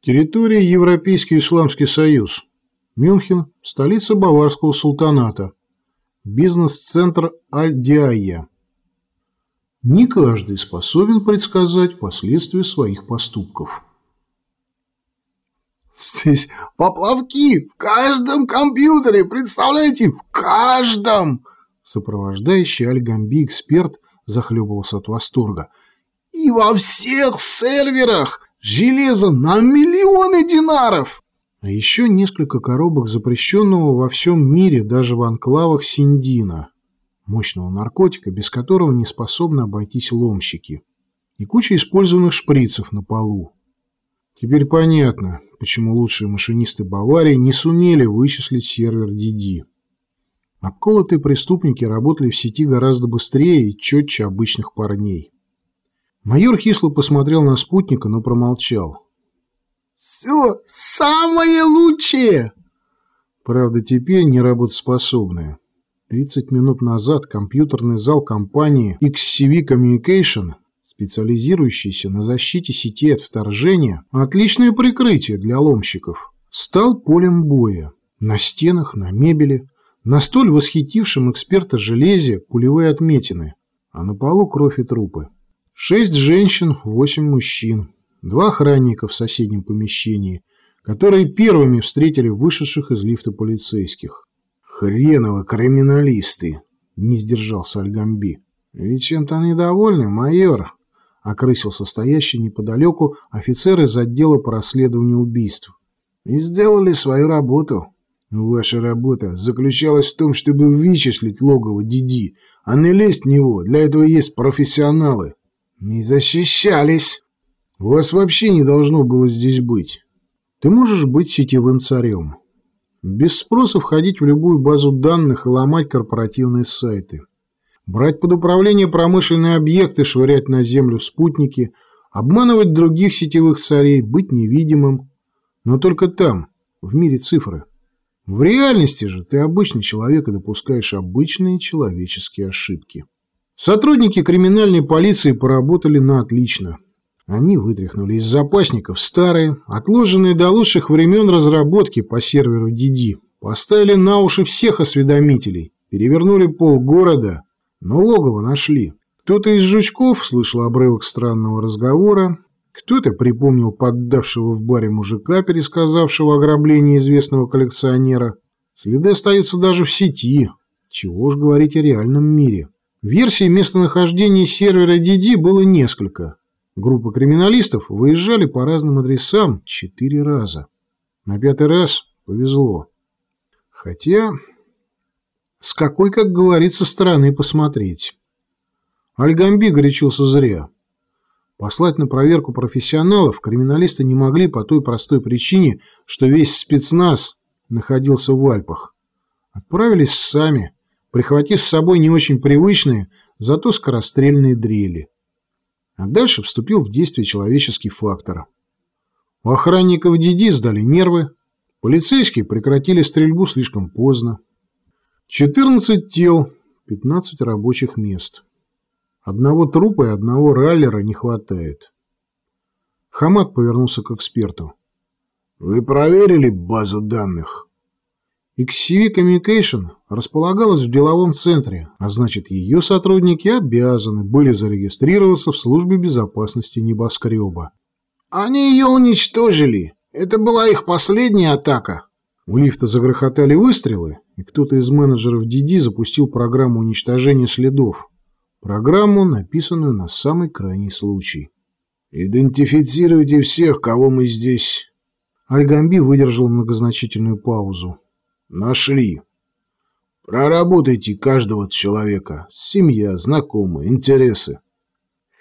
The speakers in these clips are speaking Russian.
Территория Европейский Исламский Союз. Мюнхен – столица Баварского султаната. Бизнес-центр Аль-Диайя. Не каждый способен предсказать последствия своих поступков. Здесь поплавки в каждом компьютере, представляете, в каждом! Сопровождающий Аль-Гамби эксперт захлебывался от восторга. И во всех серверах! Железо на миллионы динаров! А еще несколько коробок запрещенного во всем мире, даже в анклавах Синдина. Мощного наркотика, без которого не способны обойтись ломщики. И куча использованных шприцев на полу. Теперь понятно, почему лучшие машинисты Баварии не сумели вычислить сервер DD. Обколотые преступники работали в сети гораздо быстрее и четче обычных парней. Майор кисло посмотрел на спутника, но промолчал. «Все самое лучшее!» Правда, теперь не работоспособное. 30 минут назад компьютерный зал компании XCV Communication, специализирующийся на защите сети от вторжения, отличное прикрытие для ломщиков, стал полем боя. На стенах, на мебели, на столь восхитившем эксперта железе пулевые отметины, а на полу кровь и трупы. Шесть женщин, восемь мужчин, два охранника в соседнем помещении, которые первыми встретили вышедших из лифта полицейских. «Хреново криминалисты!» — не сдержался Альгамби. «Ведь чем-то они довольны, майор!» — окрысился стоящий неподалеку офицер из отдела по расследованию убийств. «И сделали свою работу. Ваша работа заключалась в том, чтобы вычислить логово Диди, а не лезть в него. Для этого есть профессионалы». Не защищались. Вас вообще не должно было здесь быть. Ты можешь быть сетевым царем. Без спроса входить в любую базу данных и ломать корпоративные сайты. Брать под управление промышленные объекты, швырять на землю спутники, обманывать других сетевых царей, быть невидимым. Но только там, в мире цифры. В реальности же ты обычный человек и допускаешь обычные человеческие ошибки. Сотрудники криминальной полиции поработали на отлично. Они вытряхнули из запасников старые, отложенные до лучших времен разработки по серверу DD, поставили на уши всех осведомителей, перевернули пол города, но логово нашли. Кто-то из жучков слышал обрывок странного разговора, кто-то припомнил поддавшего в баре мужика, пересказавшего ограбление известного коллекционера. Следы остаются даже в сети, чего уж говорить о реальном мире. Версий местонахождения сервера DD было несколько. Группа криминалистов выезжали по разным адресам четыре раза. На пятый раз повезло. Хотя, с какой, как говорится, стороны посмотреть. Альгамби горячился зря. Послать на проверку профессионалов криминалисты не могли по той простой причине, что весь спецназ находился в Альпах. Отправились сами – прихватив с собой не очень привычные, зато скорострельные дрели. А дальше вступил в действие человеческий фактор. У охранников Диди сдали нервы, полицейские прекратили стрельбу слишком поздно. 14 тел, 15 рабочих мест. Одного трупа и одного раллера не хватает. Хамад повернулся к эксперту. «Вы проверили базу данных?» XCV Communication располагалась в деловом центре, а значит ее сотрудники обязаны были зарегистрироваться в службе безопасности небоскреба. Они ее уничтожили. Это была их последняя атака. У лифта загрохотали выстрелы, и кто-то из менеджеров DD запустил программу уничтожения следов. Программу, написанную на самый крайний случай. «Идентифицируйте всех, кого мы здесь...» Альгамби выдержал многозначительную паузу. Нашли. Проработайте каждого человека. Семья, знакомые, интересы.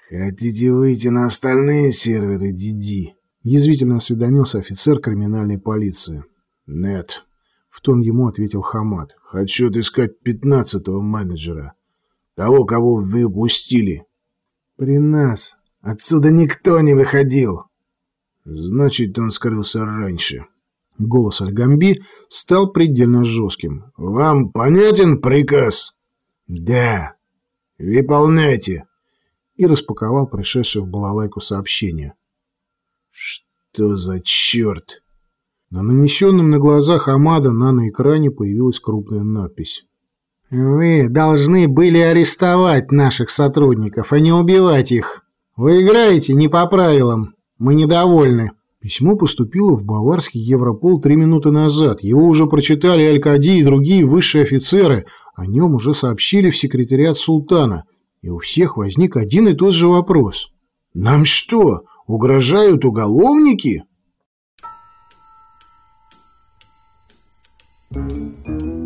Хотите выйти на остальные серверы Диди? Язвительно осведомился офицер криминальной полиции. Нет. В тон ему ответил Хамад. Хочу отыскать пятнадцатого менеджера. Того, кого вы упустили. При нас. Отсюда никто не выходил. Значит, он скрылся раньше. Голос Альгамби стал предельно жестким. «Вам понятен приказ?» «Да». «Выполняйте». И распаковал пришедшее в балалайку сообщение. «Что за черт? На нанесенном на глазах Амада на экране появилась крупная надпись. «Вы должны были арестовать наших сотрудников, а не убивать их. Вы играете не по правилам. Мы недовольны». Письмо поступило в баварский Европол три минуты назад. Его уже прочитали Алькади и другие высшие офицеры. О нем уже сообщили в секретариат султана. И у всех возник один и тот же вопрос. «Нам что, угрожают уголовники?» Thank you.